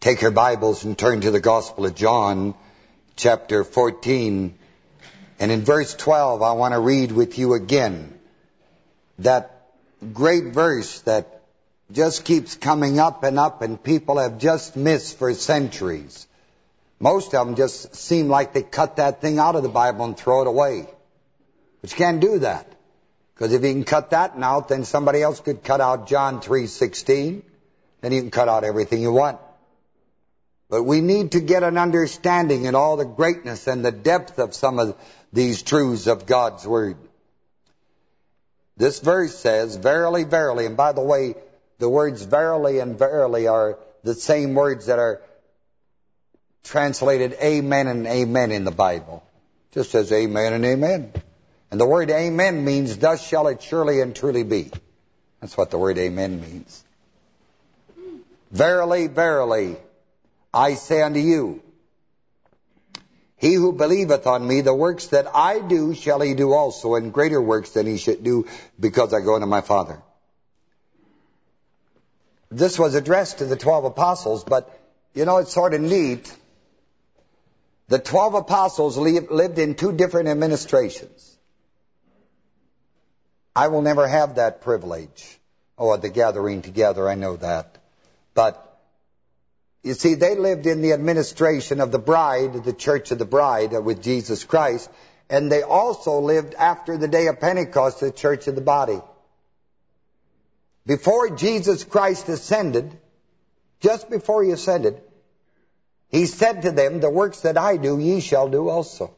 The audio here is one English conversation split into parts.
Take your Bibles and turn to the Gospel of John, chapter 14. And in verse 12, I want to read with you again that great verse that just keeps coming up and up and people have just missed for centuries. Most of them just seem like they cut that thing out of the Bible and throw it away. But you can't do that. Because if you can cut that out, then somebody else could cut out John 3.16. Then you can cut out everything you want. But we need to get an understanding in all the greatness and the depth of some of these truths of God's Word. This verse says, Verily, verily, and by the way, the words verily and verily are the same words that are translated amen and amen in the Bible. Just says amen and amen. And the word amen means, thus shall it surely and truly be. That's what the word amen means. Verily, verily, I say unto you, he who believeth on me, the works that I do shall he do also, and greater works than he should do, because I go unto my Father. This was addressed to the 12 apostles, but, you know, it's sort of neat. The 12 apostles lived in two different administrations. I will never have that privilege. Oh, the gathering together, I know that. But you see, they lived in the administration of the bride, the church of the bride uh, with Jesus Christ, and they also lived after the day of Pentecost, the church of the body. Before Jesus Christ ascended, just before he ascended, he said to them, the works that I do, ye shall do also.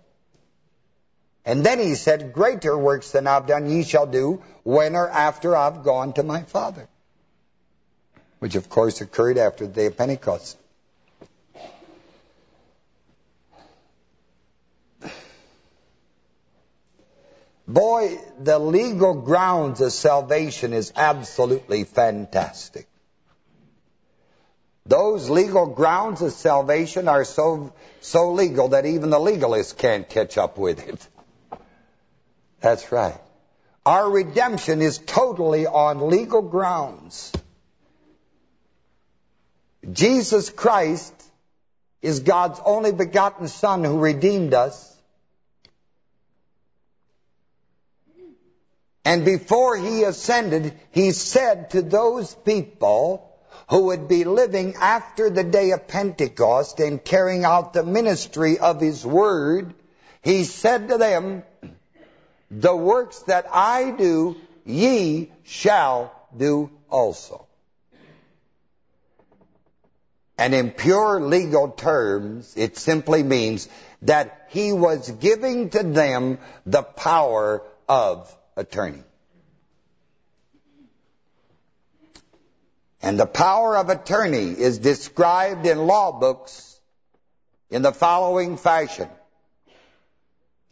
And then he said, greater works than I've done ye shall do when or after I've gone to my Father which of course occurred after the day of Pentecost. Boy, the legal grounds of salvation is absolutely fantastic. Those legal grounds of salvation are so so legal that even the legalists can't catch up with it. That's right. Our redemption is totally on legal grounds. Jesus Christ is God's only begotten Son who redeemed us. And before he ascended, he said to those people who would be living after the day of Pentecost and carrying out the ministry of his word, he said to them, the works that I do, ye shall do also. And in pure legal terms, it simply means that he was giving to them the power of attorney. And the power of attorney is described in law books in the following fashion.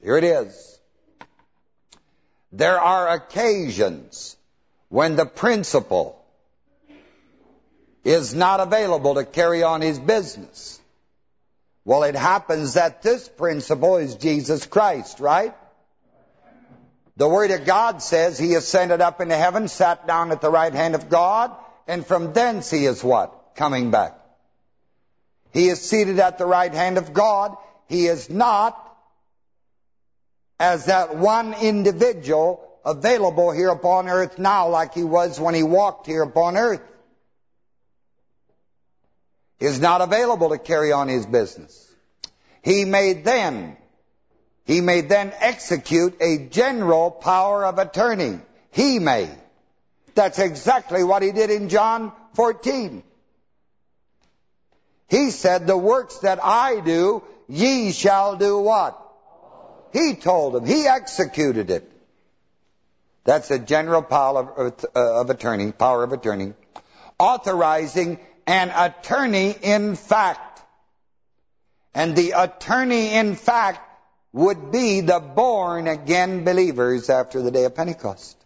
Here it is. There are occasions when the principal is not available to carry on his business. Well, it happens that this principal is Jesus Christ, right? The Word of God says he ascended up into heaven, sat down at the right hand of God, and from thence he is what? Coming back. He is seated at the right hand of God. He is not, as that one individual, available here upon earth now like he was when he walked here upon earth He is not available to carry on his business. He may then, he may then execute a general power of attorney. He may. That's exactly what he did in John 14. He said, the works that I do, ye shall do what? He told them. He executed it. That's a general power of, uh, of attorney, power of attorney, authorizing an attorney in fact. And the attorney in fact would be the born-again believers after the day of Pentecost.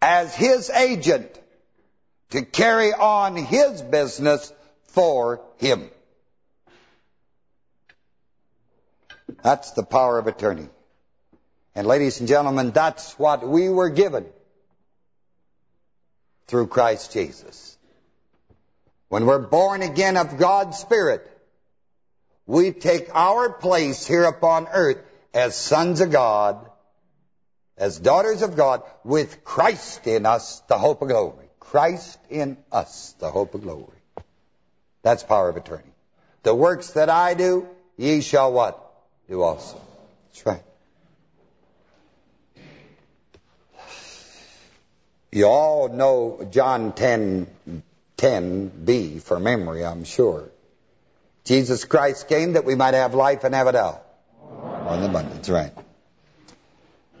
As his agent to carry on his business for him. That's the power of attorney. And ladies and gentlemen, that's what we were given through Christ Jesus. when we're born again of God's Spirit, we take our place here upon earth as sons of God, as daughters of God, with Christ in us, the hope of glory. Christ in us, the hope of glory. That's power of attorney. The works that I do, ye shall what? Do also. That's right. You all know John 10, 10b for memory, I'm sure. Jesus Christ came that we might have life and have it out. On abundance, right.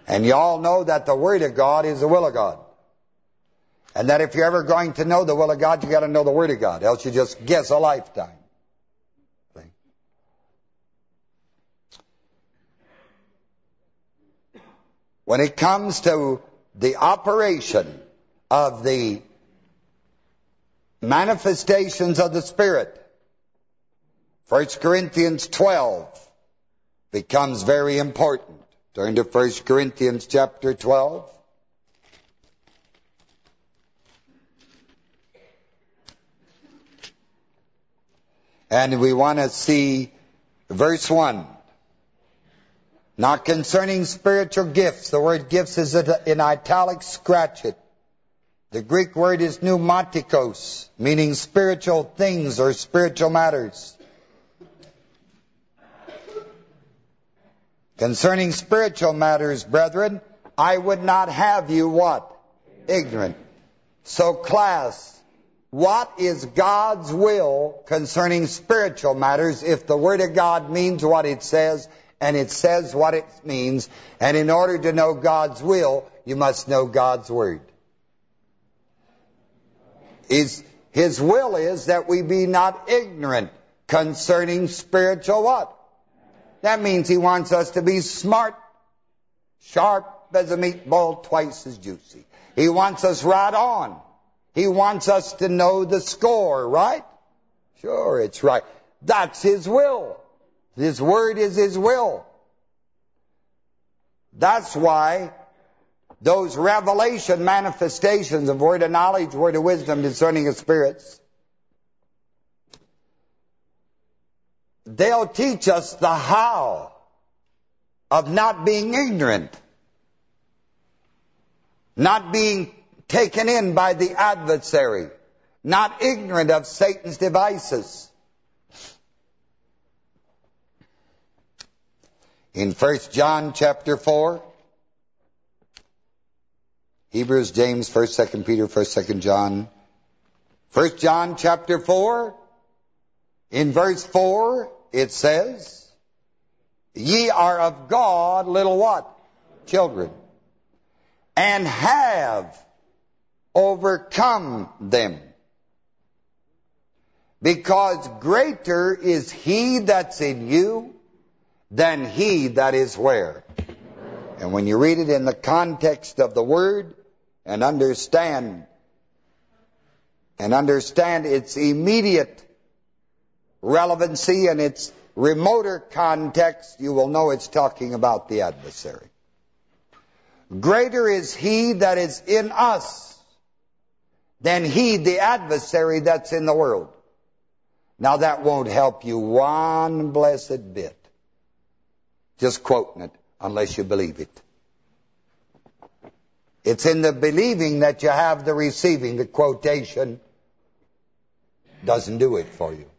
And you all know that the Word of God is the will of God. And that if you're ever going to know the will of God, you got to know the Word of God. Else you just guess a lifetime. When it comes to the operation of the manifestations of the Spirit, 1 Corinthians 12 becomes very important. Turn to 1 Corinthians chapter 12. And we want to see verse 1. Not concerning spiritual gifts. The word gifts is in italics, scratch it. The Greek word is pneumatikos, meaning spiritual things or spiritual matters. Concerning spiritual matters, brethren, I would not have you what? Ignorant. So class, what is God's will concerning spiritual matters if the Word of God means what it says and it says what it means and in order to know God's will, you must know God's Word. His, his will is that we be not ignorant concerning spiritual what? That means he wants us to be smart, sharp as a meatball, twice as juicy. He wants us right on. He wants us to know the score, right? Sure, it's right. That's his will. His word is his will. That's why those revelation manifestations of word of knowledge, word of wisdom, discerning of spirits, they'll teach us the how of not being ignorant, not being taken in by the adversary, not ignorant of Satan's devices. In 1 John chapter 4, Hebrews, James, 1st, 2nd Peter, 1st, 2nd John. 1 John chapter 4, in verse 4, it says, Ye are of God little what? Children. And have overcome them. Because greater is he that's in you than he that is where? And when you read it in the context of the word, and understand and understand its immediate relevancy and its remoter context, you will know it's talking about the adversary. Greater is he that is in us than he, the adversary, that's in the world. Now that won't help you one blessed bit. Just quoting it, unless you believe it. It's in the believing that you have the receiving. The quotation doesn't do it for you.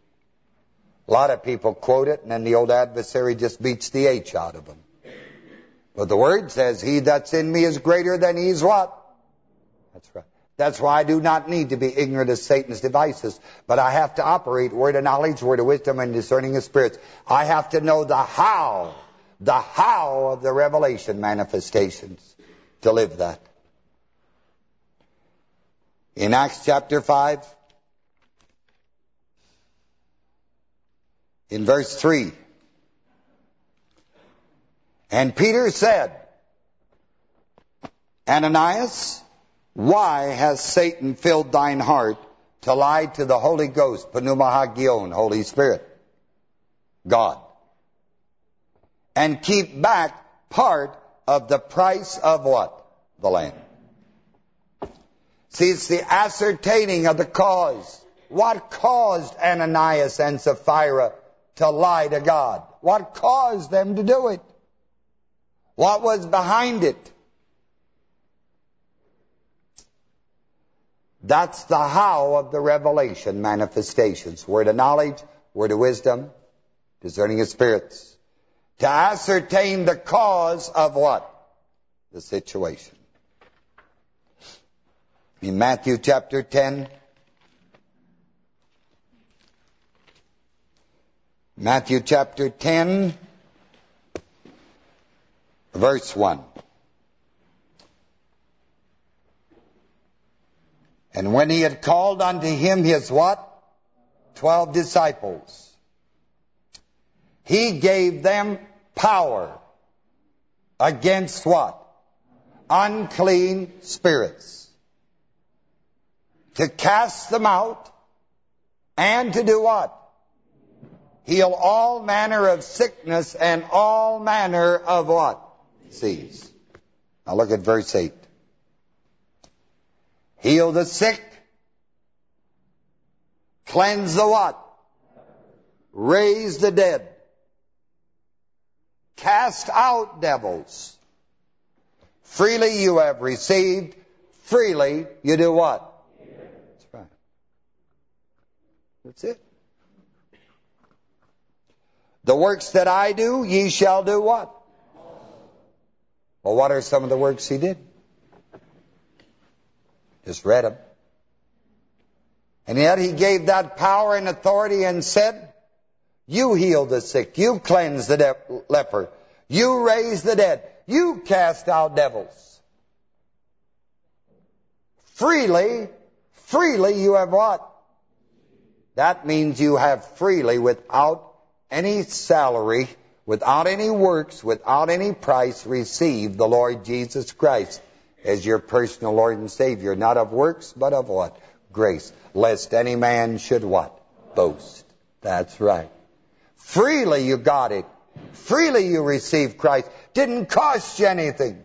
A lot of people quote it, and then the old adversary just beats the H out of them. But the word says, he that's in me is greater than he's what? That's right. That's why I do not need to be ignorant of Satan's devices, but I have to operate word of knowledge, word of wisdom, and discerning of spirits. I have to know the how, the how of the revelation manifestations to live that. In Acts chapter 5, in verse 3, And Peter said, Ananias, why has Satan filled thine heart to lie to the Holy Ghost, Pneumahagion, Holy Spirit, God, and keep back part of the price of what? The land. See, it's the ascertaining of the cause. what caused Ananias and Sapphira to lie to God? What caused them to do it? What was behind it? That's the how of the revelation manifestations. Word of knowledge, word of wisdom, discerning of spirits. To ascertain the cause of what? The situation. In Matthew chapter 10, Matthew chapter 10, verse 1. And when he had called unto him his what? Twelve disciples. He gave them power against what? Unclean spirits. To cast them out and to do what? Heal all manner of sickness and all manner of what? Disease. Now look at verse 8 heal the sick, cleanse the what? Raise the dead, cast out devils. Freely you have received, freely you do what? That's right. That's it. The works that I do, ye shall do what? Well, what are some of the works he did? Just read them. And yet he gave that power and authority and said, you heal the sick, you cleanse the leper, you raise the dead, you cast out devils. Freely, freely you have what? That means you have freely without any salary, without any works, without any price receive the Lord Jesus Christ as your personal Lord and Savior, not of works, but of what? Grace. Lest any man should what? Boast. That's right. Freely you got it. Freely you received Christ. Didn't cost you anything.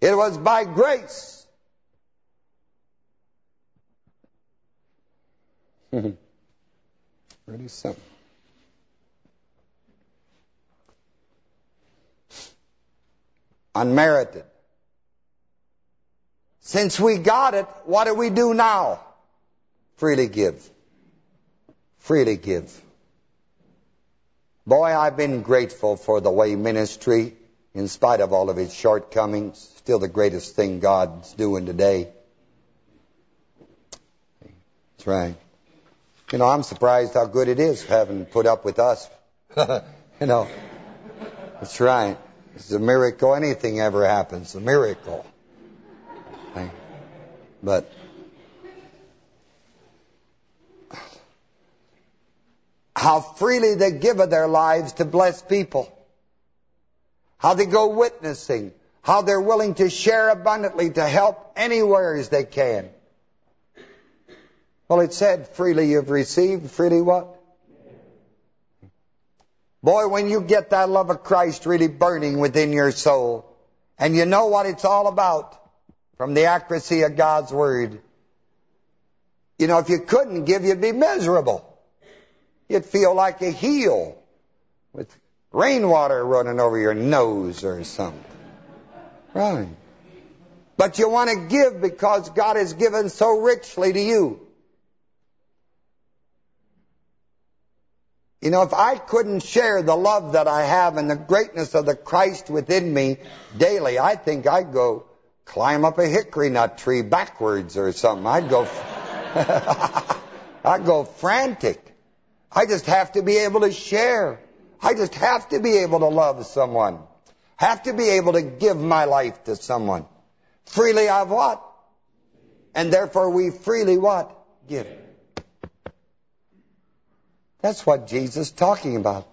It was by grace. Pretty simple. Unmerited. Since we got it, what do we do now? Freely give. Freely give. Boy, I've been grateful for the way ministry, in spite of all of its shortcomings, still the greatest thing God's doing today. That's right. You know, I'm surprised how good it is having put up with us. you know, that's right. It's a miracle. Anything ever happens, a miracle. But how freely they give of their lives to bless people. How they go witnessing. How they're willing to share abundantly to help anywhere as they can. Well, it said, freely you've received, freely what? Boy, when you get that love of Christ really burning within your soul, and you know what it's all about, from the accuracy of God's Word. You know, if you couldn't give, you'd be miserable. You'd feel like a heel with rainwater running over your nose or something. Right. But you want to give because God has given so richly to you. You know, if I couldn't share the love that I have and the greatness of the Christ within me daily, I think I'd go climb up a hickory nut tree backwards or something. I'd go, I'd go frantic. I just have to be able to share. I just have to be able to love someone. Have to be able to give my life to someone. Freely I've what? And therefore we freely what? Give. That's what Jesus is talking about.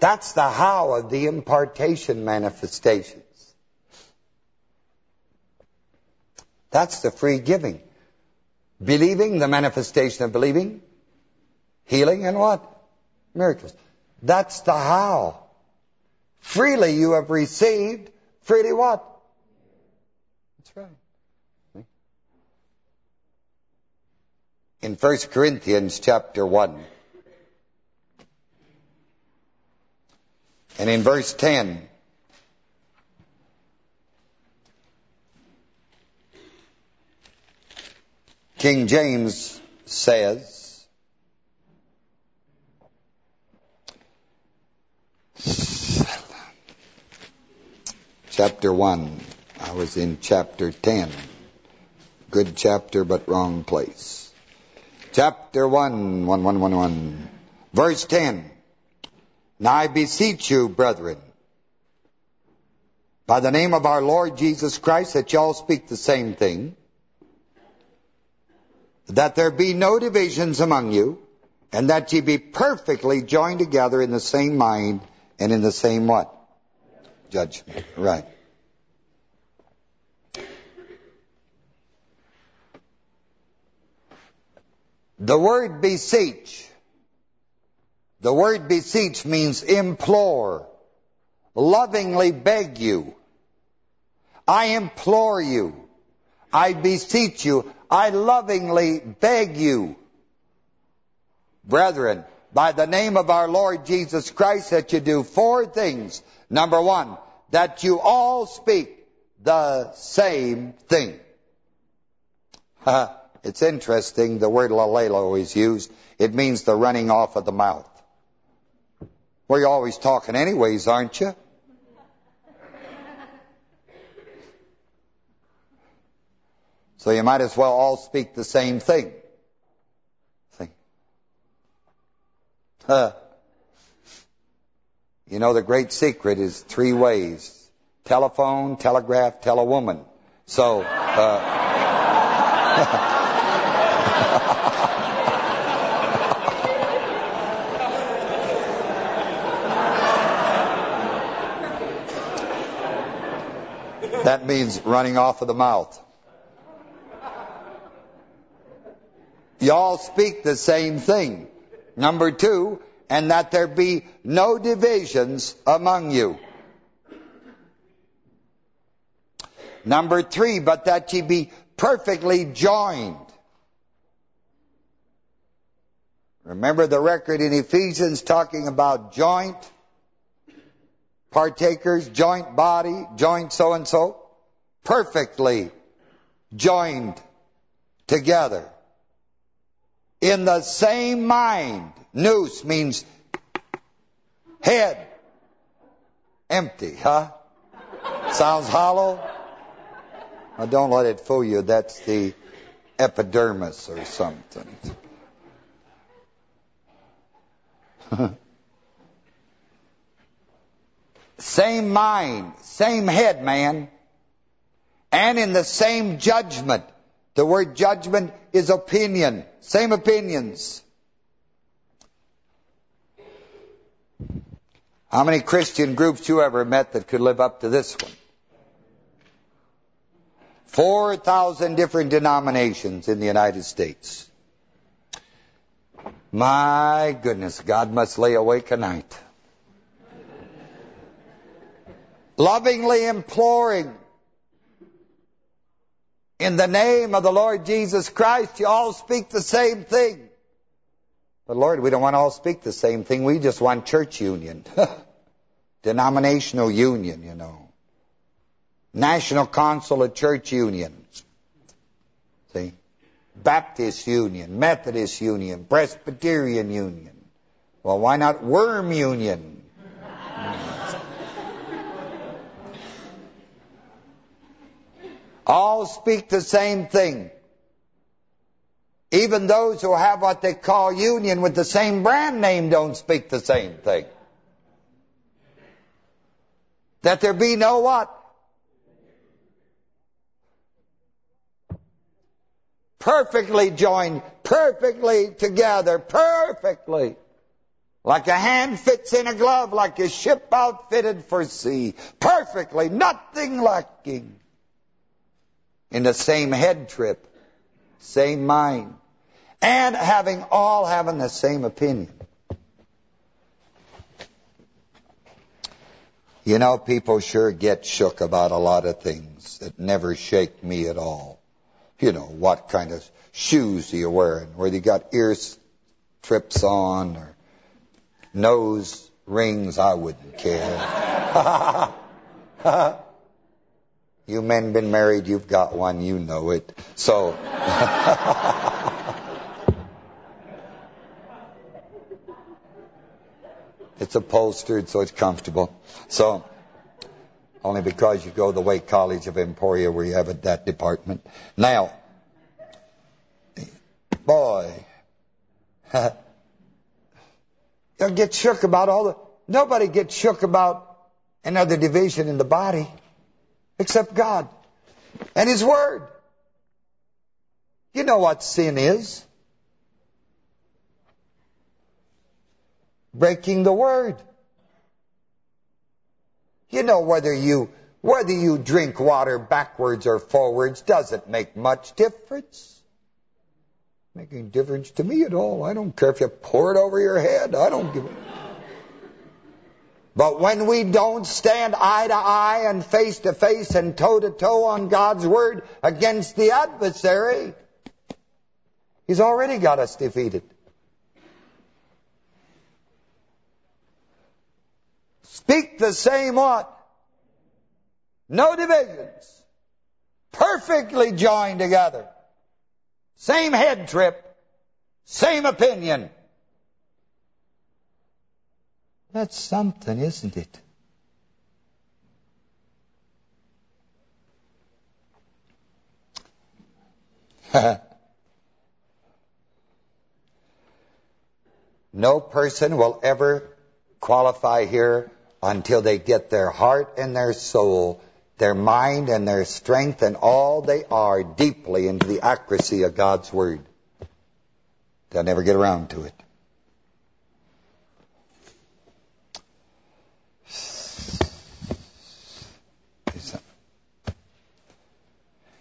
That's the how of the impartation manifestations. That's the free giving. Believing, the manifestation of believing. Healing and what? Miracles. That's the how. Freely you have received, freely what? That's right. In 1 Corinthians chapter 1. And in verse 10, King James says, chapter 1, I was in chapter 10. Good chapter, but wrong place. Chapter 1, 1, 1, 1, 1. Verse 10. Now I beseech you, brethren, by the name of our Lord Jesus Christ, that y'all speak the same thing, that there be no divisions among you, and that ye be perfectly joined together in the same mind and in the same what? Judgment. Right. The word beseech, the word beseech means implore, lovingly beg you. I implore you. I beseech you. I lovingly beg you. Brethren, by the name of our Lord Jesus Christ, that you do four things. Number one, that you all speak the same thing. It's interesting, the word laleo is used. It means the running off of the mouth. Well, you're always talking anyways, aren't you? So you might as well all speak the same thing. Think. Huh. You know, the great secret is three ways. Telephone, telegraph, tell a woman. So, uh, That means running off of the mouth. Y'all speak the same thing. Number two, and that there be no divisions among you. Number three, but that ye be perfectly joined. Remember the record in Ephesians talking about joint partakers, joint body, joint so-and-so, perfectly joined together. In the same mind. nous means head. Empty, huh? Sounds hollow? Don't let it fool you. That's the epidermis or something. same mind, same head, man, and in the same judgment. The word judgment is opinion, same opinions. How many Christian groups you ever met that could live up to this one? 4,000 different denominations in the United States. My goodness, God must lay awake a night lovingly imploring in the name of the Lord Jesus Christ, you all speak the same thing. But Lord, we don't want to all speak the same thing. We just want church union. Denominational union, you know. National Council of Church Union. See? Baptist Union, Methodist Union, Presbyterian Union. Well, why not Worm Union? all speak the same thing. Even those who have what they call union with the same brand name don't speak the same thing. That there be no what? Perfectly joined, perfectly together, perfectly. Like a hand fits in a glove, like a ship outfitted for sea. Perfectly, nothing lacking in the same head trip, same mind, and having all having the same opinion. You know, people sure get shook about a lot of things that never shake me at all. you know, what kind of shoes are you wearing, whether you got ear strips on or nose rings, I wouldn't care. you men been married, you've got one, you know it. So... it's upholstered, so it's comfortable. So... Only because you go the way College of Emporia where you have it, that department. Now, boy, you'll get shook about all the... Nobody gets shook about another division in the body except God and His Word. You know what sin is. Breaking the Word. You know whether you whether you drink water backwards or forwards doesn't make much difference. Making difference to me at all. I don't care if you pour it over your head. I don't give a... But when we don't stand eye to eye and face to face and toe to toe on God's word against the adversary, he's already got us defeated. Speak the same what? No divisions. Perfectly joined together. Same head trip. Same opinion. That's something, isn't it? no person will ever qualify here until they get their heart and their soul, their mind and their strength and all they are deeply into the accuracy of God's Word. They'll never get around to it.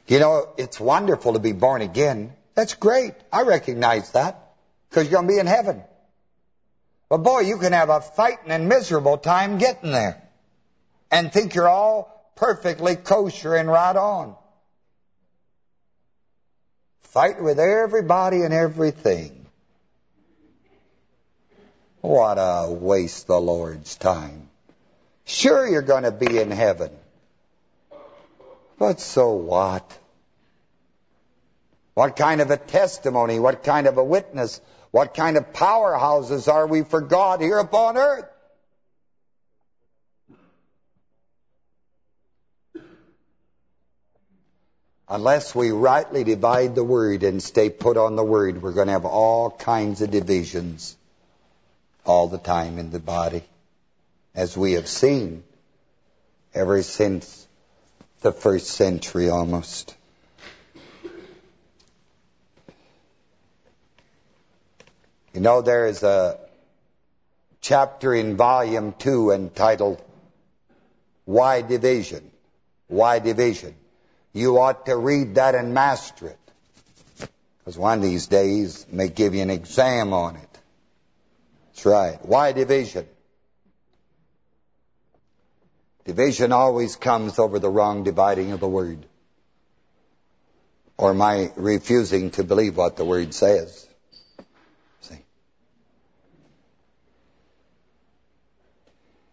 You know, it's wonderful to be born again. That's great. I recognize that because you're going to be in heaven. But boy, you can have a fighting and miserable time getting there and think you're all perfectly kosher and right on. Fight with everybody and everything. What a waste the Lord's time. Sure, you're going to be in heaven. But so what? What kind of a testimony, what kind of a witness what kind of powerhouses are we for God here upon earth? Unless we rightly divide the word and stay put on the word, we're going to have all kinds of divisions all the time in the body, as we have seen ever since the first century almost. You know, there is a chapter in volume 2 entitled Why Division? Why Division? You ought to read that and master it. Because one of these days may give you an exam on it. That's right. Why division? Division always comes over the wrong dividing of the word. Or my refusing to believe what the word says. See?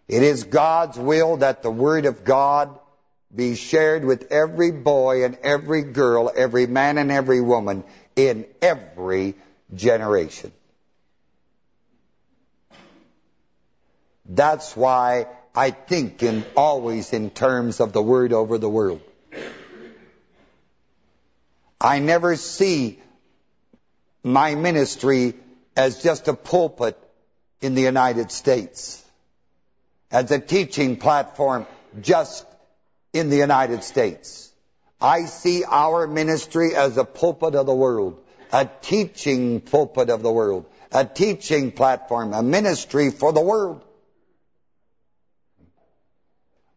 It is God's will that the Word of God be shared with every boy and every girl, every man and every woman in every generation. That's why I think in always in terms of the Word over the world. I never see my ministry as just a pulpit in the United States as a teaching platform just in the United States. I see our ministry as a pulpit of the world, a teaching pulpit of the world, a teaching platform, a ministry for the world.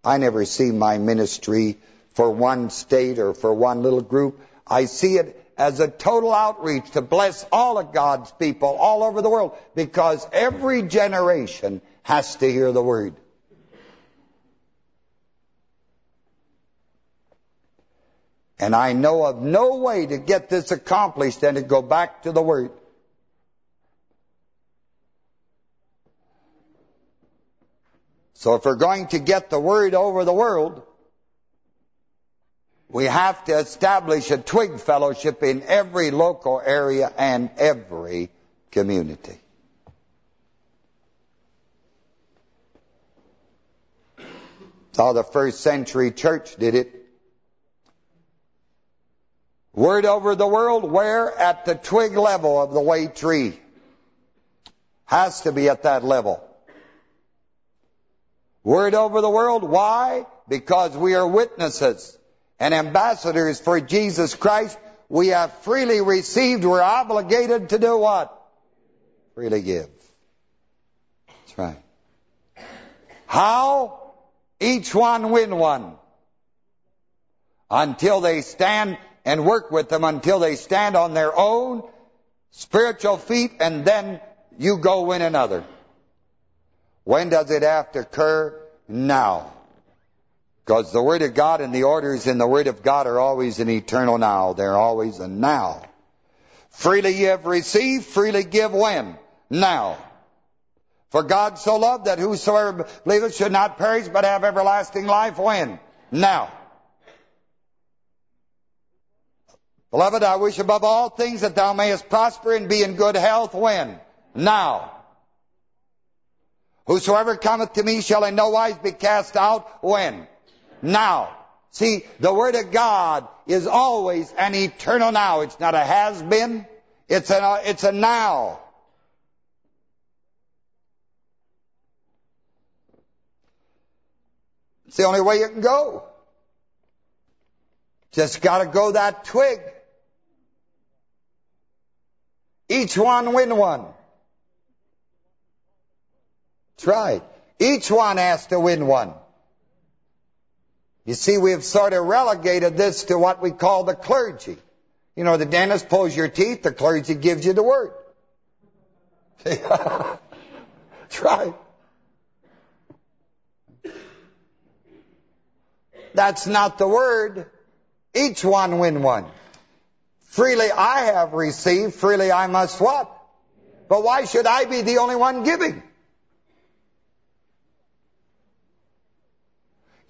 I never see my ministry for one state or for one little group. I see it as a total outreach to bless all of God's people all over the world because every generation has to hear the word. And I know of no way to get this accomplished than to go back to the Word. So if we're going to get the Word over the world, we have to establish a twig fellowship in every local area and every community. How the first century church did it. Word over the world, where? At the twig level of the way tree. Has to be at that level. Word over the world, why? Because we are witnesses and ambassadors for Jesus Christ. We have freely received, we're obligated to do what? Freely give. That's right. How? Each one win one. Until they stand and work with them until they stand on their own spiritual feet and then you go win another. When does it have to occur? Now. Because the Word of God and the orders in the Word of God are always an eternal now. They're always a now. Freely ye have received, freely give when? Now. For God so loved that whosoever believeth should not perish but have everlasting life when? Now. Beloved, I wish above all things that thou mayest prosper and be in good health when? Now. Whosoever cometh to me shall in no wise be cast out when? Now. See, the Word of God is always an eternal now. It's not a has-been. It's a, uh, it's a now. It's the only way you can go. Just got to go that twig. Each one win one. That's right. Each one has to win one. You see, we've sort of relegated this to what we call the clergy. You know, the dentist pulls your teeth, the clergy gives you the word. That's right. That's not the word. Each one win one. Freely I have received, freely I must what? But why should I be the only one giving?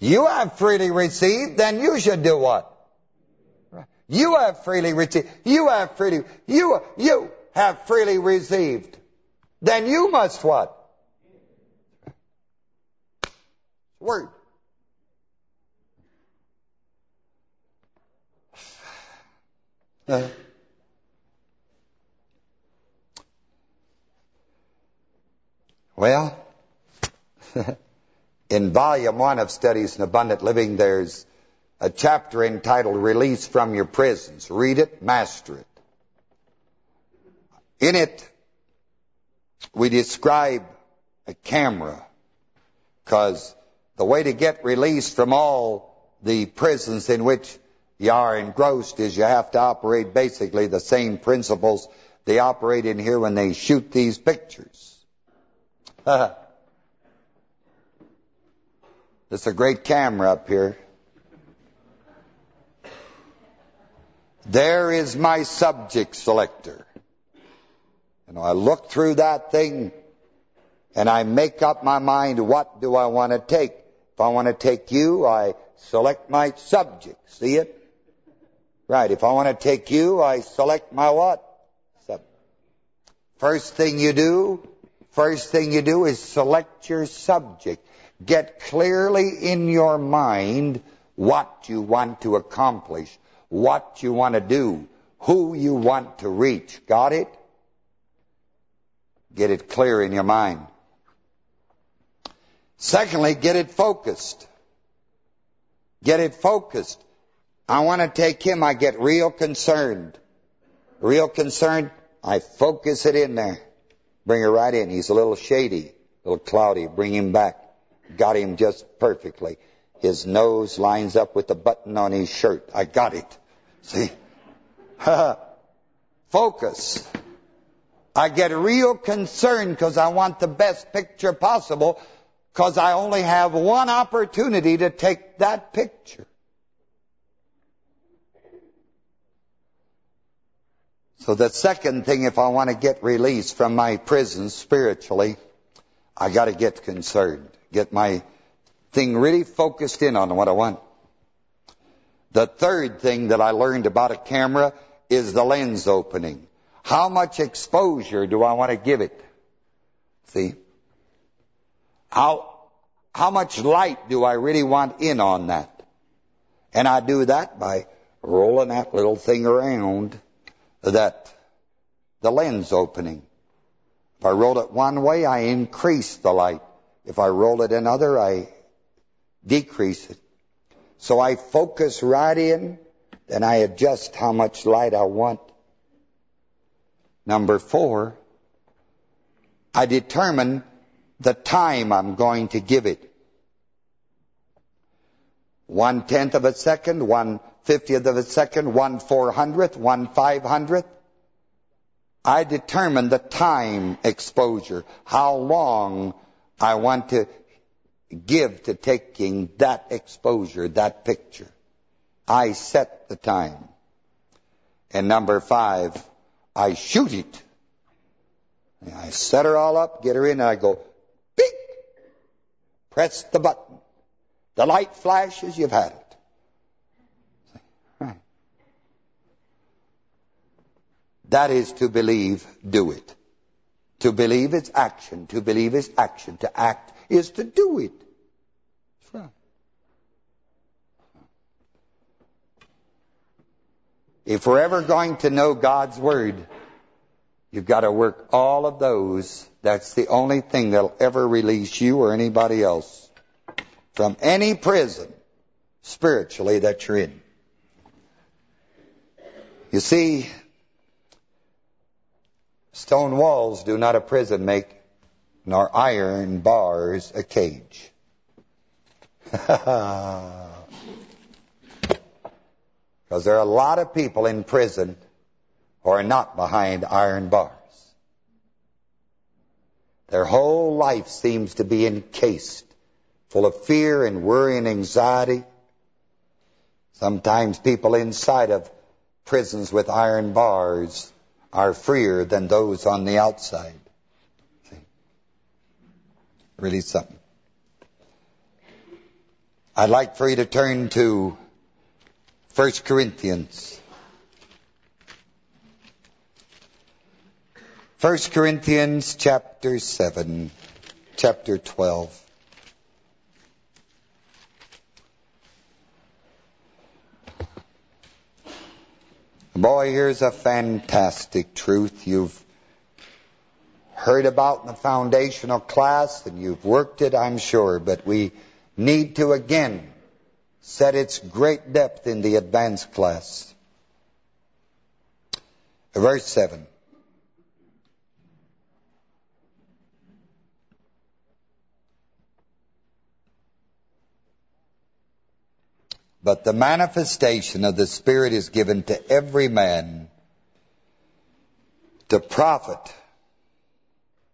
You have freely received, then you should do what? You have freely received. You have freely, you, you have freely received. Then you must what? Word. Uh, well, in volume one of Studies in Abundant Living, there's a chapter entitled Release from Your Prisons. Read it, master it. In it, we describe a camera, because the way to get released from all the prisons in which you are engrossed is you have to operate basically the same principles they operate in here when they shoot these pictures. It's a great camera up here. There is my subject selector. You know, I look through that thing and I make up my mind what do I want to take. If I want to take you, I select my subject. See it? Right, if I want to take you, I select my what? First thing you do, first thing you do is select your subject. Get clearly in your mind what you want to accomplish, what you want to do, who you want to reach. Got it? Get it clear in your mind. Secondly, get it focused. Get it focused. I want to take him, I get real concerned. Real concerned, I focus it in there. Bring her right in. He's a little shady, a little cloudy. Bring him back. Got him just perfectly. His nose lines up with the button on his shirt. I got it. See? Focus. I get real concerned because I want the best picture possible because I only have one opportunity to take that picture. So the second thing, if I want to get released from my prison spiritually, I got to get concerned. Get my thing really focused in on what I want. The third thing that I learned about a camera is the lens opening. How much exposure do I want to give it? See? How, how much light do I really want in on that? And I do that by rolling that little thing around that the lens opening. If I roll it one way, I increase the light. If I roll it in another, I decrease it. So I focus right in, then I adjust how much light I want. Number four, I determine the time I'm going to give it. One tenth of a second, one fiftieth of a second, one four hundredth, one five hundredth. I determine the time exposure, how long I want to give to taking that exposure, that picture. I set the time. And number five, I shoot it. And I set her all up, get her in, and I go, beep, press the button. The light flashes, you've had it. That is to believe, do it. To believe is action. To believe is action. To act is to do it. That's right. If we're ever going to know God's Word, you've got to work all of those. That's the only thing that'll ever release you or anybody else from any prison spiritually that you're in. You see, stone walls do not a prison make, nor iron bars a cage. Because there are a lot of people in prison who are not behind iron bars. Their whole life seems to be encased, full of fear and worry and anxiety. Sometimes people inside of prisons with iron bars are freer than those on the outside. See? Really something. I'd like for you to turn to 1 Corinthians. 1 Corinthians chapter 7, chapter 12. Boy, here's a fantastic truth you've heard about in the foundational class and you've worked it, I'm sure, but we need to again set its great depth in the advanced class. Verse 7. But the manifestation of the Spirit is given to every man to profit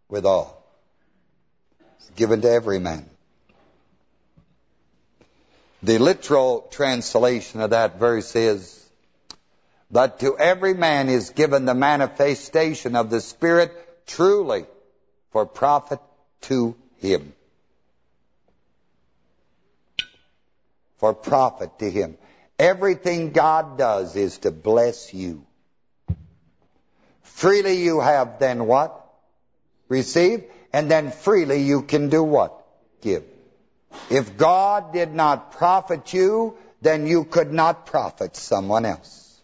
withal. It's given to every man. The literal translation of that verse is, But to every man is given the manifestation of the Spirit truly for profit to him. For profit to him. Everything God does is to bless you. Freely you have then what? Receive. And then freely you can do what? Give. If God did not profit you, then you could not profit someone else.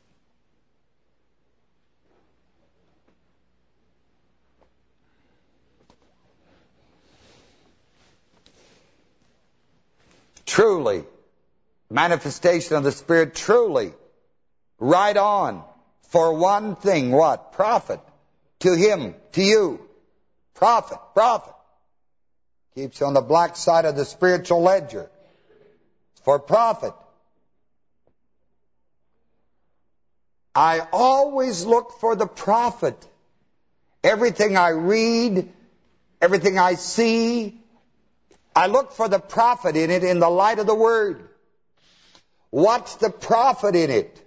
Truly, manifestation of the Spirit, truly, right on, for one thing, what? Profit. To him, to you. Profit, profit. Keeps you on the black side of the spiritual ledger. For profit. I always look for the profit. Everything I read, everything I see, I look for the profit in it in the light of the Word. What's the profit in it?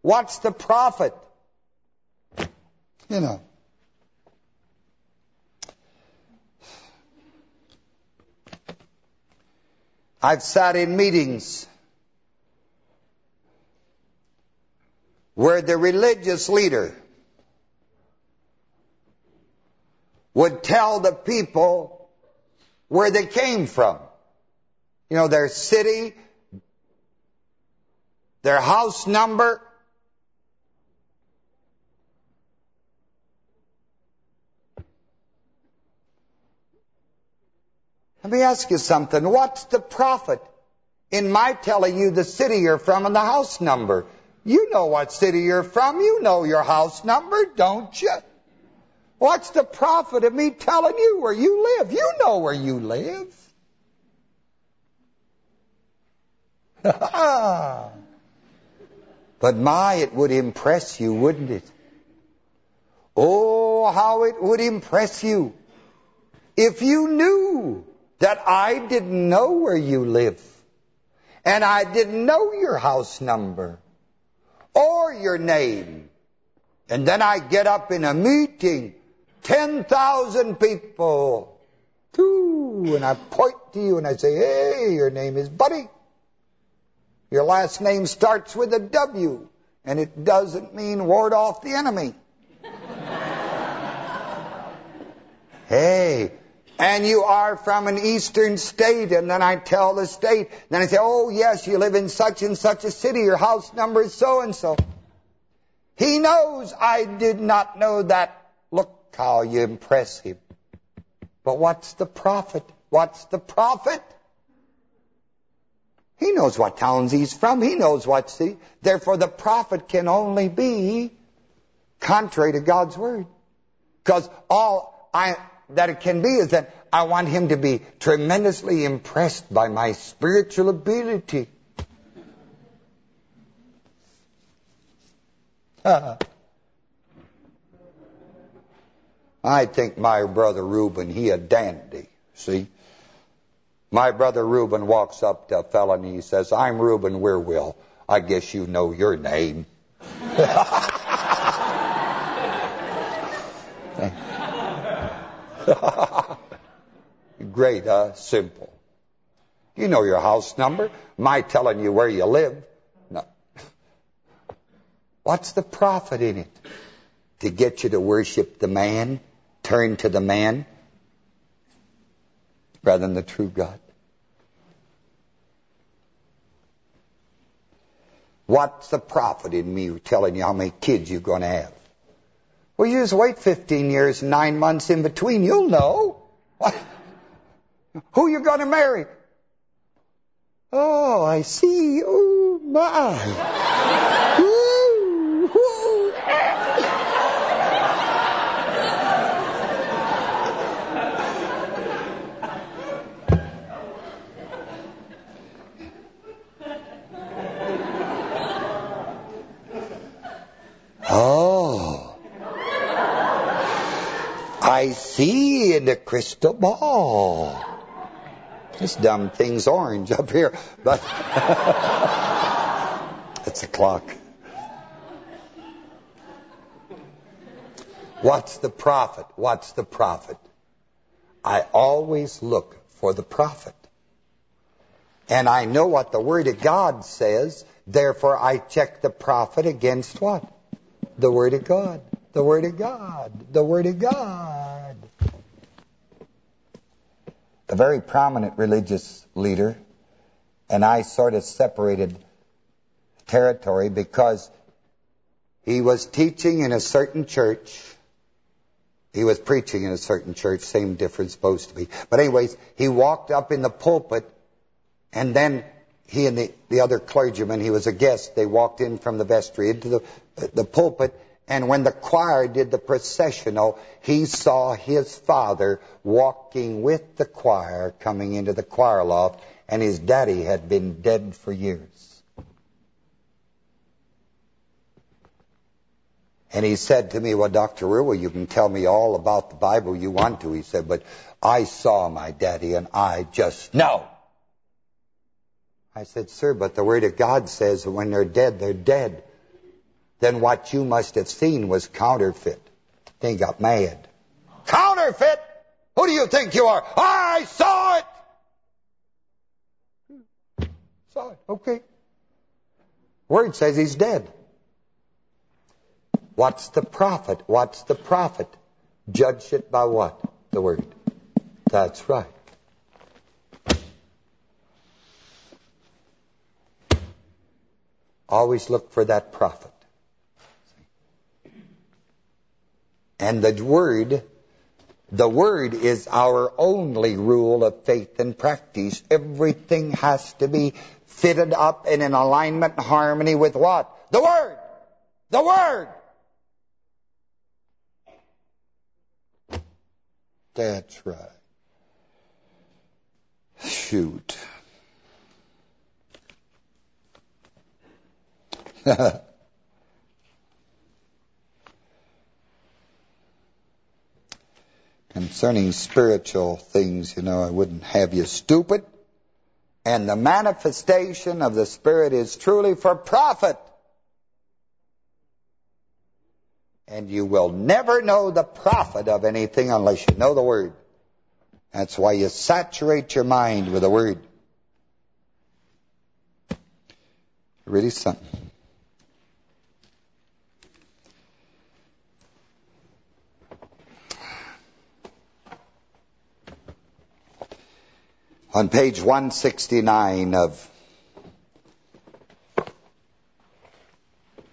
What's the profit? You know. I've sat in meetings where the religious leader would tell the people where they came from. You know, their city, their house number. Let me ask you something. What's the profit in my telling you the city you're from and the house number? You know what city you're from. You know your house number, don't you? What's the profit of me telling you where you live? You know where you live. Ah. But my, it would impress you, wouldn't it? Oh, how it would impress you if you knew that I didn't know where you live and I didn't know your house number or your name. And then I get up in a meeting, 10,000 people, two, and I point to you and I say, hey, your name is Buddy. Your last name starts with a W, and it doesn't mean ward off the enemy. hey, and you are from an eastern state, and then I tell the state, then I say, oh yes, you live in such and such a city, your house number is so-and-so. He knows I did not know that. Look how you impress him. But what's the profit? What's the profit? He knows what towns he's from. He knows what city. Therefore, the prophet can only be contrary to God's word. Because all I that it can be is that I want him to be tremendously impressed by my spiritual ability. I think my brother Reuben, he a dandy, see? My brother Reuben walks up to a fellow and he says, I'm Reuben Will. I guess you know your name. Great, huh? Simple. You know your house number. My telling you where you live. No. What's the profit in it? To get you to worship the man, turn to the man, rather than the true God. What's the profit in me telling you how many kids you're going to have? Well, you just wait 15 years, nine months in between. You'll know. Who you're going to marry? Oh, I see. Oh, my. I see in the crystal ball. This dumb thing's orange up here, but it's a clock. What's the profit? What's the profit? I always look for the profit. And I know what the Word of God says, therefore I check the profit against what? The Word of God. The Word of God. The Word of God a very prominent religious leader, and I sort of separated territory because he was teaching in a certain church. He was preaching in a certain church, same difference supposed to be. But anyways, he walked up in the pulpit, and then he and the, the other clergyman, he was a guest, they walked in from the vestry into the, the pulpit, and when the choir did the processional, he saw his father walking with the choir coming into the choir loft, and his daddy had been dead for years. And he said to me, well, Dr. Ruhl, you can tell me all about the Bible you want to. He said, but I saw my daddy and I just know. I said, sir, but the Word of God says that when they're dead, they're dead then what you must have seen was counterfeit. Then he got mad. Counterfeit? Who do you think you are? I saw it! Saw it, okay. Word says he's dead. What's the profit? What's the profit? Judge it by what? The Word. That's right. Always look for that profit. And the Word, the Word is our only rule of faith and practice. Everything has to be fitted up and in alignment and harmony with what? The Word! The Word! That's right. Shoot. Concerning spiritual things, you know, I wouldn't have you stupid. And the manifestation of the Spirit is truly for profit. And you will never know the profit of anything unless you know the Word. That's why you saturate your mind with the Word. Really something. On page 169 of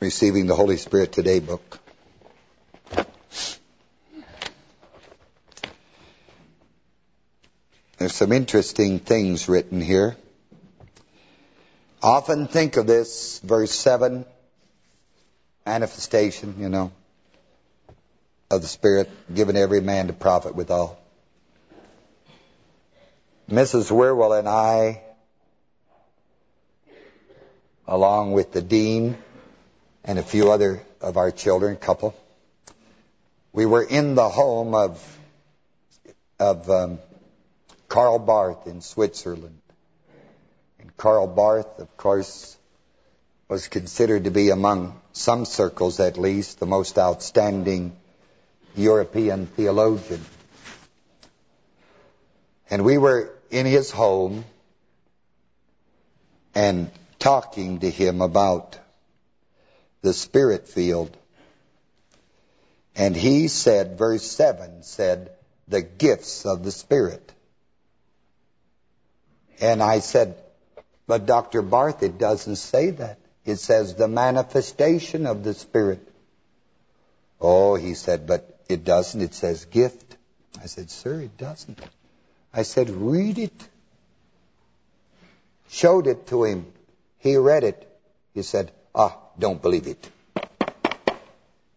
Receiving the Holy Spirit Today book, There's some interesting things written here. Often think of this, verse 7, manifestation, you know, of the Spirit, given every man to profit withal. Mrs. Wierwille and I, along with the dean and a few other of our children, couple, we were in the home of of um, Karl Barth in Switzerland. And Karl Barth, of course, was considered to be among some circles at least the most outstanding European theologian. And we were in his home and talking to him about the spirit field. And he said, verse 7 said, the gifts of the Spirit. And I said, but Dr. Barth, it doesn't say that. It says the manifestation of the Spirit. Oh, he said, but it doesn't. It says gift. I said, sir, it doesn't. I said, read it. Showed it to him. He read it. He said, ah, don't believe it.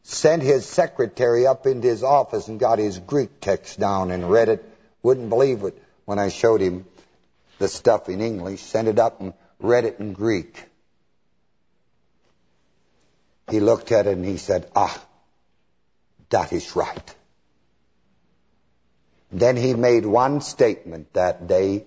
Sent his secretary up into his office and got his Greek text down and read it. Wouldn't believe it when I showed him the stuff in English, sent it up and read it in Greek. He looked at it and he said, ah, that is right. Then he made one statement that day,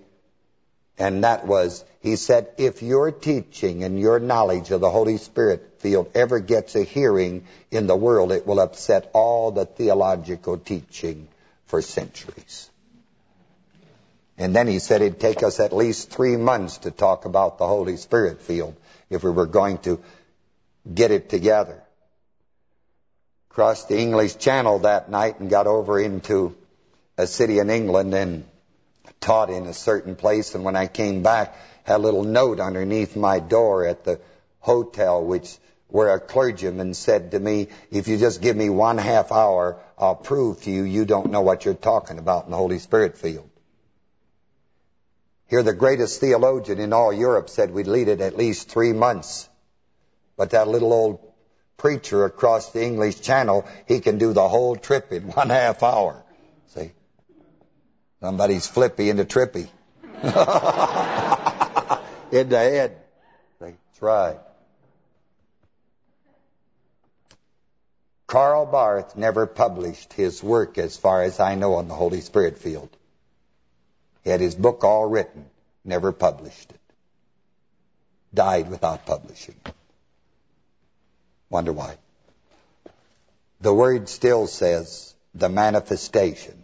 and that was, he said, if your teaching and your knowledge of the Holy Spirit field ever gets a hearing in the world, it will upset all the theological teaching for centuries. And then he said it'd take us at least three months to talk about the Holy Spirit field if we were going to get it together. Crossed the English Channel that night and got over into a city in England and taught in a certain place. And when I came back, had a little note underneath my door at the hotel, which where a clergyman said to me, if you just give me one half hour, I'll prove to you you don't know what you're talking about in the Holy Spirit field. Here the greatest theologian in all Europe said we'd lead it at least three months. But that little old preacher across the English Channel, he can do the whole trip in one half hour. See? Somebody's flippy into trippy. in the head. That's right. Karl Barth never published his work, as far as I know, on the Holy Spirit field. He had his book all written, never published it. Died without publishing. Wonder why. The word still says the manifestation.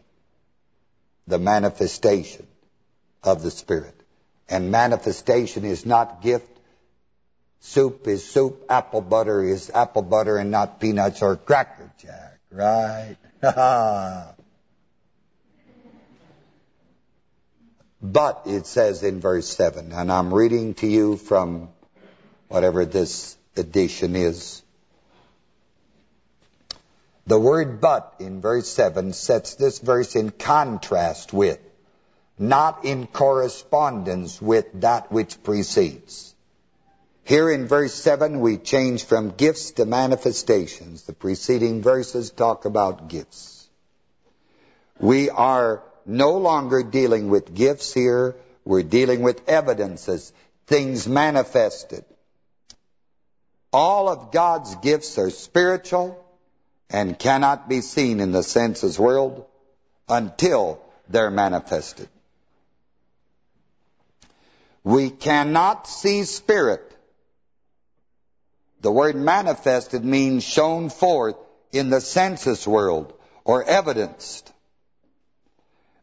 The manifestation of the Spirit. And manifestation is not gift. Soup is soup. Apple butter is apple butter and not peanuts or cracker jack. Right? but it says in verse 7, and I'm reading to you from whatever this edition is. The word but in verse 7 sets this verse in contrast with not in correspondence with that which precedes. Here in verse 7, we change from gifts to manifestations. The preceding verses talk about gifts. We are no longer dealing with gifts here. We're dealing with evidences, things manifested. All of God's gifts are spiritual and cannot be seen in the senses world until they're manifested. We cannot see spirit. The word manifested means shown forth in the senses world or evidenced.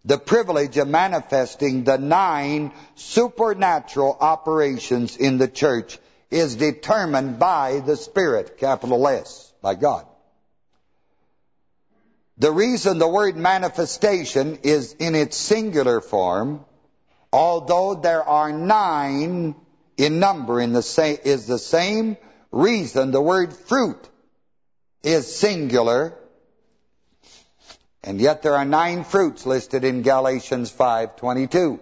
The privilege of manifesting the nine supernatural operations in the church is determined by the Spirit, capital S, by God. The reason the word manifestation is in its singular form although there are nine in number in the is the same reason the word fruit is singular and yet there are nine fruits listed in Galatians 5:22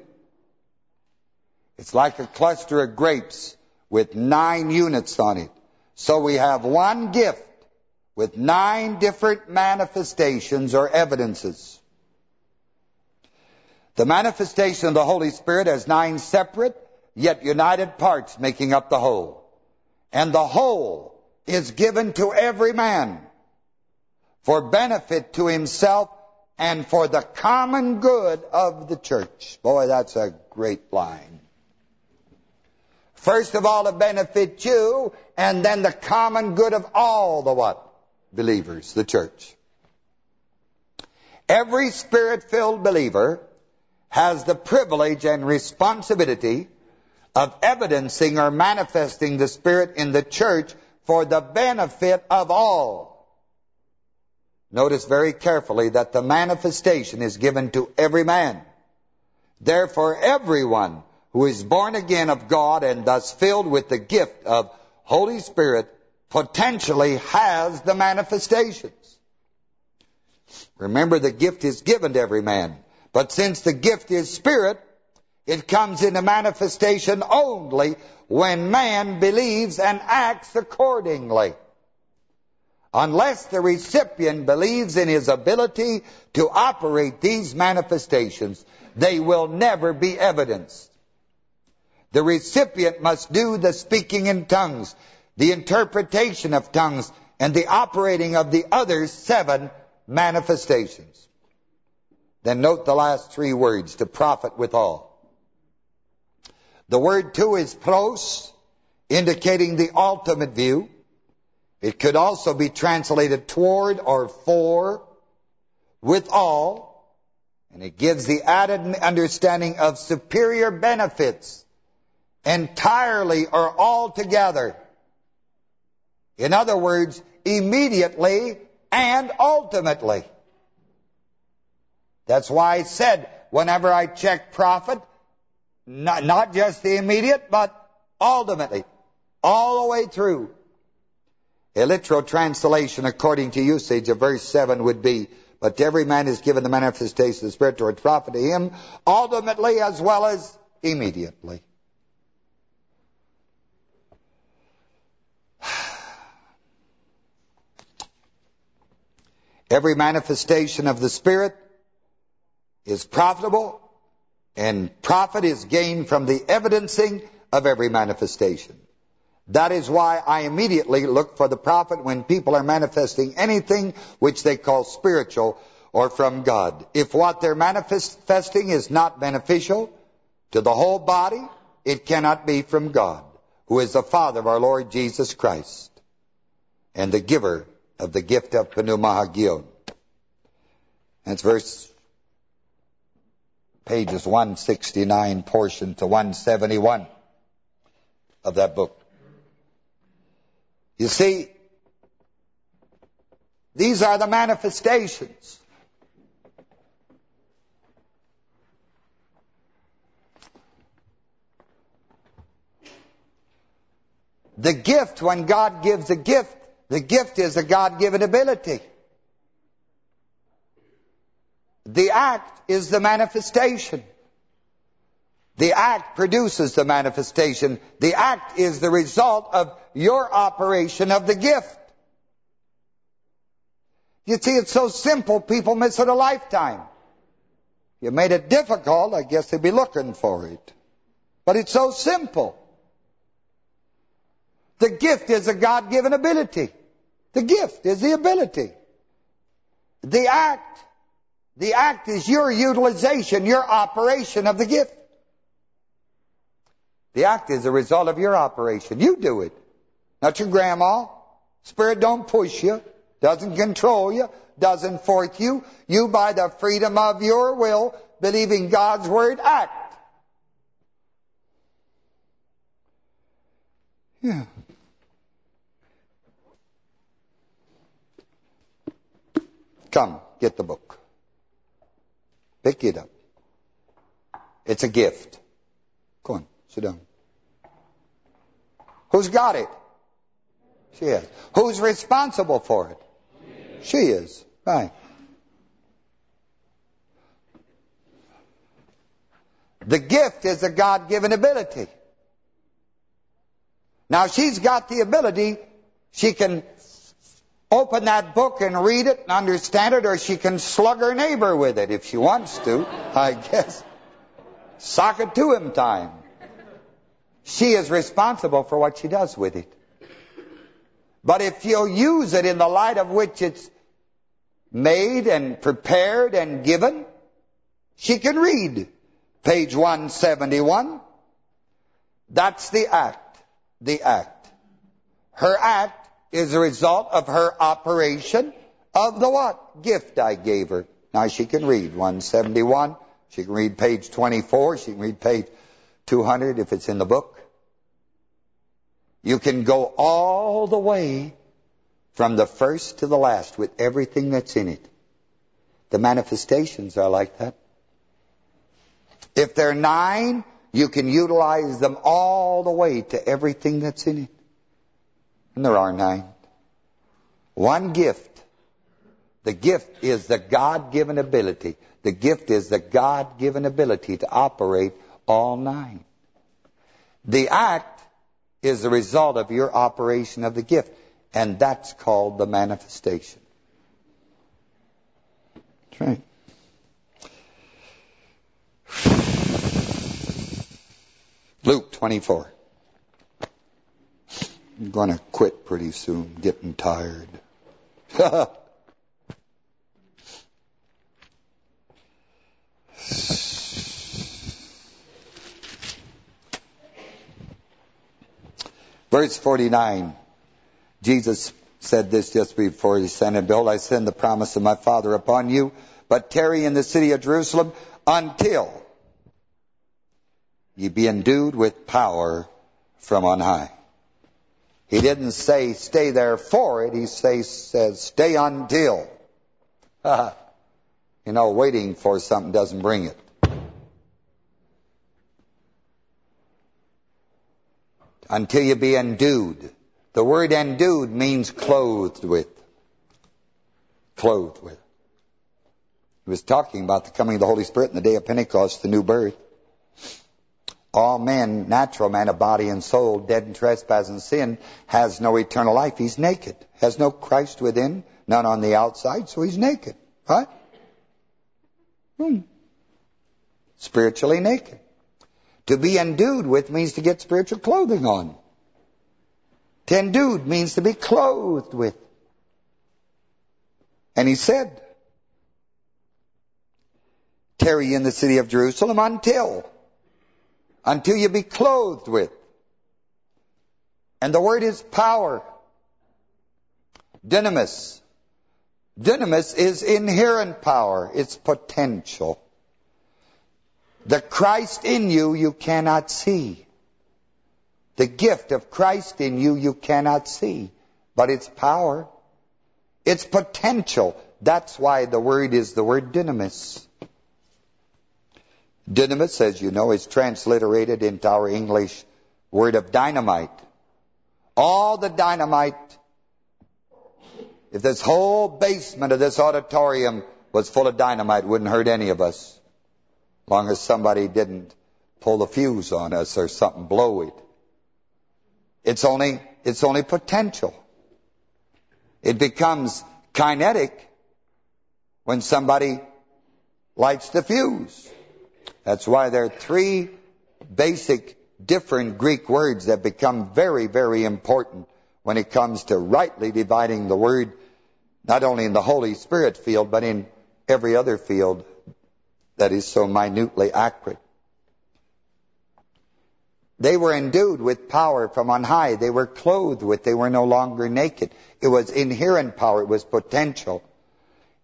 it's like a cluster of grapes with nine units on it. So we have one gift with nine different manifestations or evidences the manifestation of the Holy Spirit has nine separate, yet united parts making up the whole. And the whole is given to every man for benefit to himself and for the common good of the church. Boy, that's a great line. First of all, to benefit you, and then the common good of all the what? Believers, the church. Every spirit-filled believer has the privilege and responsibility of evidencing or manifesting the Spirit in the church for the benefit of all. Notice very carefully that the manifestation is given to every man. Therefore, everyone who is born again of God and thus filled with the gift of Holy Spirit potentially has the manifestations. Remember, the gift is given to every man. But since the gift is spirit, it comes into manifestation only when man believes and acts accordingly. Unless the recipient believes in his ability to operate these manifestations, they will never be evidenced. The recipient must do the speaking in tongues, the interpretation of tongues, and the operating of the other seven manifestations. Then note the last three words, to profit withal. The word to is pros, indicating the ultimate view. It could also be translated toward or for, with all, and it gives the added understanding of superior benefits, entirely or altogether. In other words, immediately and ultimately. That's why I said, whenever I check profit, not, not just the immediate, but ultimately, all the way through. A literal translation according to usage of verse 7 would be, But to every man is given the manifestation of the Spirit toward profit to him, ultimately as well as immediately. Every manifestation of the Spirit is profitable, and profit is gained from the evidencing of every manifestation. That is why I immediately look for the profit when people are manifesting anything which they call spiritual or from God. If what they're manifesting is not beneficial to the whole body, it cannot be from God, who is the Father of our Lord Jesus Christ and the giver of the gift of Pneumahagion. That's verse, pages 169, portion to 171 of that book. You see, these are the manifestations. The gift, when God gives a gift, the gift is a God-given ability. The act is the manifestation. The act produces the manifestation. The act is the result of your operation of the gift. You see, it's so simple, people miss it a lifetime. You made it difficult, I guess they'd be looking for it. But it's so simple. The gift is a God-given ability. The gift is the ability. The act, the act is your utilization, your operation of the gift. The act is a result of your operation. You do it. Not your grandma. Spirit don't push you, doesn't control you, doesn't force you. You, by the freedom of your will, believing God's word, act. Yeah. Come, get the book. Pick it up. It's a gift. Go on, sit down. Who's got it? She is. Who's responsible for it? She is. Right. The gift is a God-given ability. Now she's got the ability, she can open that book and read it and understand it, or she can slug her neighbor with it if she wants to, I guess. Sock it to him time. She is responsible for what she does with it. But if you'll use it in the light of which it's made and prepared and given, she can read page 171. That's the act. The act. Her act is a result of her operation of the what? Gift I gave her. Now she can read 171. She can read page 24. She can read page 200 if it's in the book. You can go all the way from the first to the last with everything that's in it. The manifestations are like that. If there are nine, you can utilize them all the way to everything that's in it. And there are nine. One gift. The gift is the God-given ability. The gift is the God-given ability to operate all nine. The act is the result of your operation of the gift. And that's called the manifestation. That's right. Luke 24. I'm going to quit pretty soon, getting tired. Verse 49, Jesus said this just before he sent it. Behold, I send the promise of my Father upon you, but tarry in the city of Jerusalem until ye be endued with power from on high. He didn't say stay there for it. He say, says stay until. you know, waiting for something doesn't bring it. Until you be endued. The word endued means clothed with. Clothed with. He was talking about the coming of the Holy Spirit in the day of Pentecost, the new birth all men, natural man of body and soul, dead in trespass and sin, has no eternal life. He's naked. Has no Christ within, none on the outside, so he's naked. Right? Hmm. Spiritually naked. To be endued with means to get spiritual clothing on. To endued means to be clothed with. And he said, tarry in the city of Jerusalem until until you be clothed with. And the word is power. Dynamis. Dynamis is inherent power. It's potential. The Christ in you, you cannot see. The gift of Christ in you, you cannot see. But it's power. It's potential. That's why the word is the word dynamis. Dynamis, as you know, is transliterated into our English word of dynamite. All the dynamite, if this whole basement of this auditorium was full of dynamite, wouldn't hurt any of us. long as somebody didn't pull the fuse on us or something blow it. It's only, it's only potential. It becomes kinetic when somebody lights the fuse. That's why there are three basic different Greek words that become very, very important when it comes to rightly dividing the word, not only in the Holy Spirit field, but in every other field that is so minutely accurate. They were endued with power from on high. They were clothed with. They were no longer naked. It was inherent power. It was potential.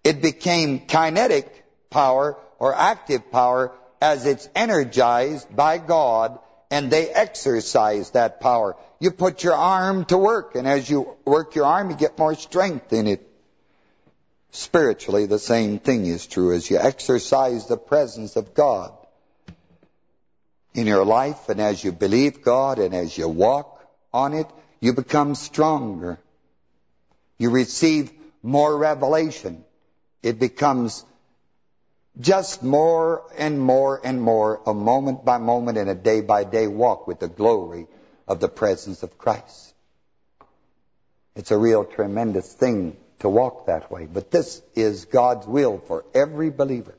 It became kinetic power or active power as it's energized by God and they exercise that power. You put your arm to work and as you work your arm you get more strength in it. Spiritually the same thing is true as you exercise the presence of God in your life and as you believe God and as you walk on it, you become stronger. You receive more revelation. It becomes just more and more and more a moment by moment and a day by day walk with the glory of the presence of Christ. It's a real tremendous thing to walk that way. But this is God's will for every believer.